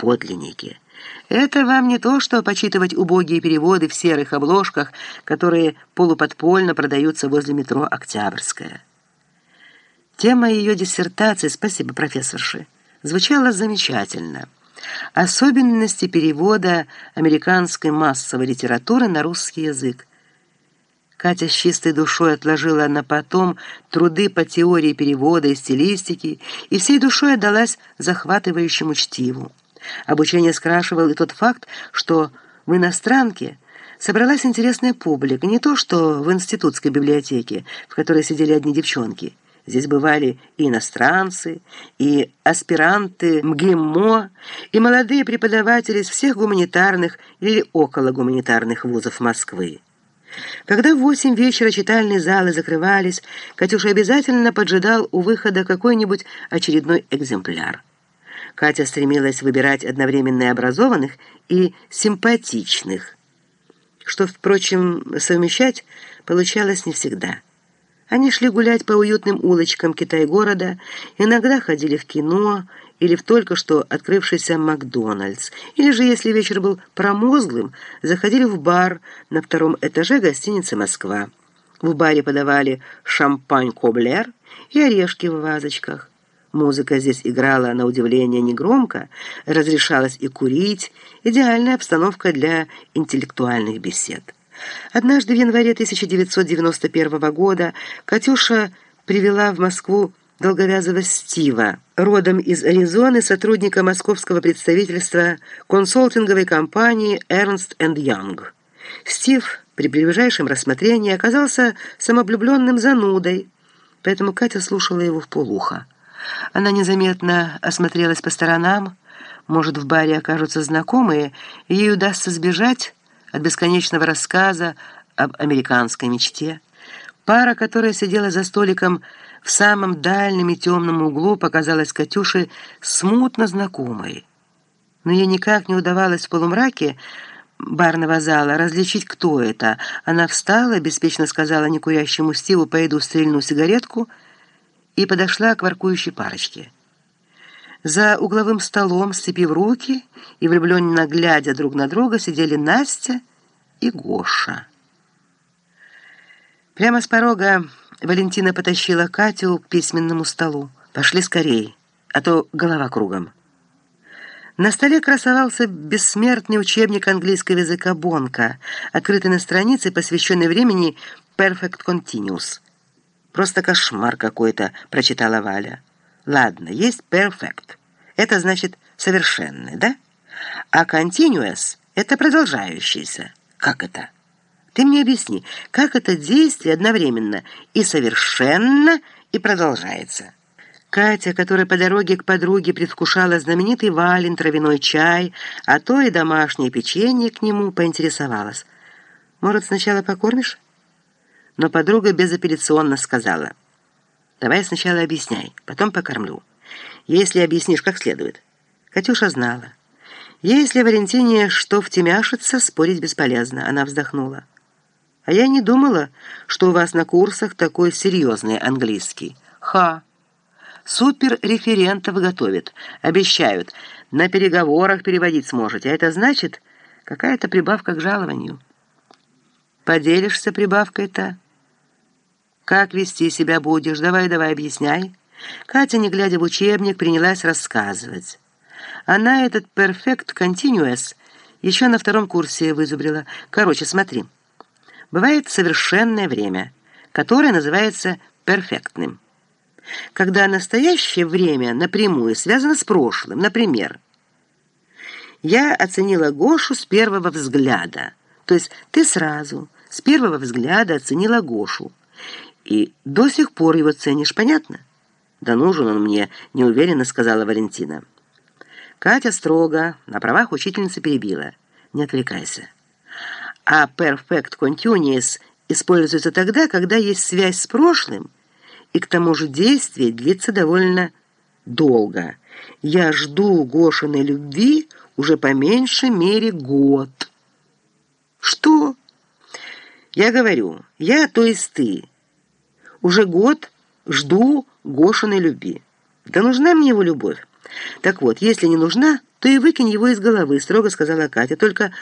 подлинники. Это вам не то, что почитывать убогие переводы в серых обложках, которые полуподпольно продаются возле метро «Октябрьская». Тема ее диссертации, спасибо профессорше, звучала замечательно. Особенности перевода американской массовой литературы на русский язык. Катя с чистой душой отложила на потом труды по теории перевода и стилистики и всей душой отдалась захватывающему чтиву. Обучение скрашивал и тот факт, что в иностранке собралась интересная публика, не то что в институтской библиотеке, в которой сидели одни девчонки. Здесь бывали и иностранцы, и аспиранты МГИМО, и молодые преподаватели из всех гуманитарных или окологуманитарных вузов Москвы. Когда в восемь вечера читальные залы закрывались, Катюша обязательно поджидал у выхода какой-нибудь очередной экземпляр. Катя стремилась выбирать одновременно образованных и симпатичных, что, впрочем, совмещать получалось не всегда. Они шли гулять по уютным улочкам Китай-города, иногда ходили в кино или в только что открывшийся Макдональдс, или же, если вечер был промозглым, заходили в бар на втором этаже гостиницы «Москва». В баре подавали шампань-коблер и орешки в вазочках. Музыка здесь играла, на удивление, негромко, разрешалось и курить, идеальная обстановка для интеллектуальных бесед. Однажды в январе 1991 года Катюша привела в Москву долговязого Стива, родом из Аризоны, сотрудника московского представительства консалтинговой компании Ernst Young. Стив при ближайшем рассмотрении оказался самовлюбленным занудой, поэтому Катя слушала его в полухо. Она незаметно осмотрелась по сторонам, может, в баре окажутся знакомые, и ей удастся сбежать от бесконечного рассказа об американской мечте. Пара, которая сидела за столиком в самом дальнем и темном углу, показалась Катюше смутно знакомой. Но ей никак не удавалось в полумраке барного зала различить, кто это. Она встала, беспечно сказала некурящему Стиву «пойду стрельну сигаретку» и подошла к воркующей парочке. За угловым столом, сцепив руки и влюбленно глядя друг на друга, сидели Настя и Гоша. Прямо с порога Валентина потащила Катю к письменному столу. «Пошли скорей, а то голова кругом». На столе красовался бессмертный учебник английского языка Бонка, открытый на странице, посвященной времени «Perfect Continuous». «Просто кошмар какой-то», — прочитала Валя. Ладно, есть perfect. Это значит совершенный, да? А continuous — это продолжающийся. Как это? Ты мне объясни, как это действие одновременно и совершенно, и продолжается? Катя, которая по дороге к подруге предвкушала знаменитый вален, травяной чай, а то и домашнее печенье к нему, поинтересовалась. «Может, сначала покормишь?» Но подруга безапелляционно сказала — Давай сначала объясняй, потом покормлю. Если объяснишь как следует. Катюша знала. Если Валентине что втемяшится, спорить бесполезно. Она вздохнула. А я не думала, что у вас на курсах такой серьезный английский. Ха! Супер-референтов готовят. Обещают. На переговорах переводить сможете. А это значит, какая-то прибавка к жалованию. Поделишься прибавкой-то? Как вести себя будешь? Давай, давай, объясняй». Катя, не глядя в учебник, принялась рассказывать. Она этот «perfect continuous» еще на втором курсе вызубрила. Короче, смотри. Бывает совершенное время, которое называется перфектным. Когда настоящее время напрямую связано с прошлым. Например, я оценила Гошу с первого взгляда. То есть ты сразу с первого взгляда оценила Гошу. И до сих пор его ценишь, понятно? Да нужен он мне, неуверенно сказала Валентина. Катя строго, на правах учительницы перебила. Не отвлекайся. А perfect continuous используется тогда, когда есть связь с прошлым, и к тому же действие длится довольно долго. Я жду Гошиной любви уже по меньшей мере год. Что? Я говорю, я, то есть ты, уже год жду Гошиной любви. Да нужна мне его любовь. Так вот, если не нужна, то и выкинь его из головы», — строго сказала Катя. «Только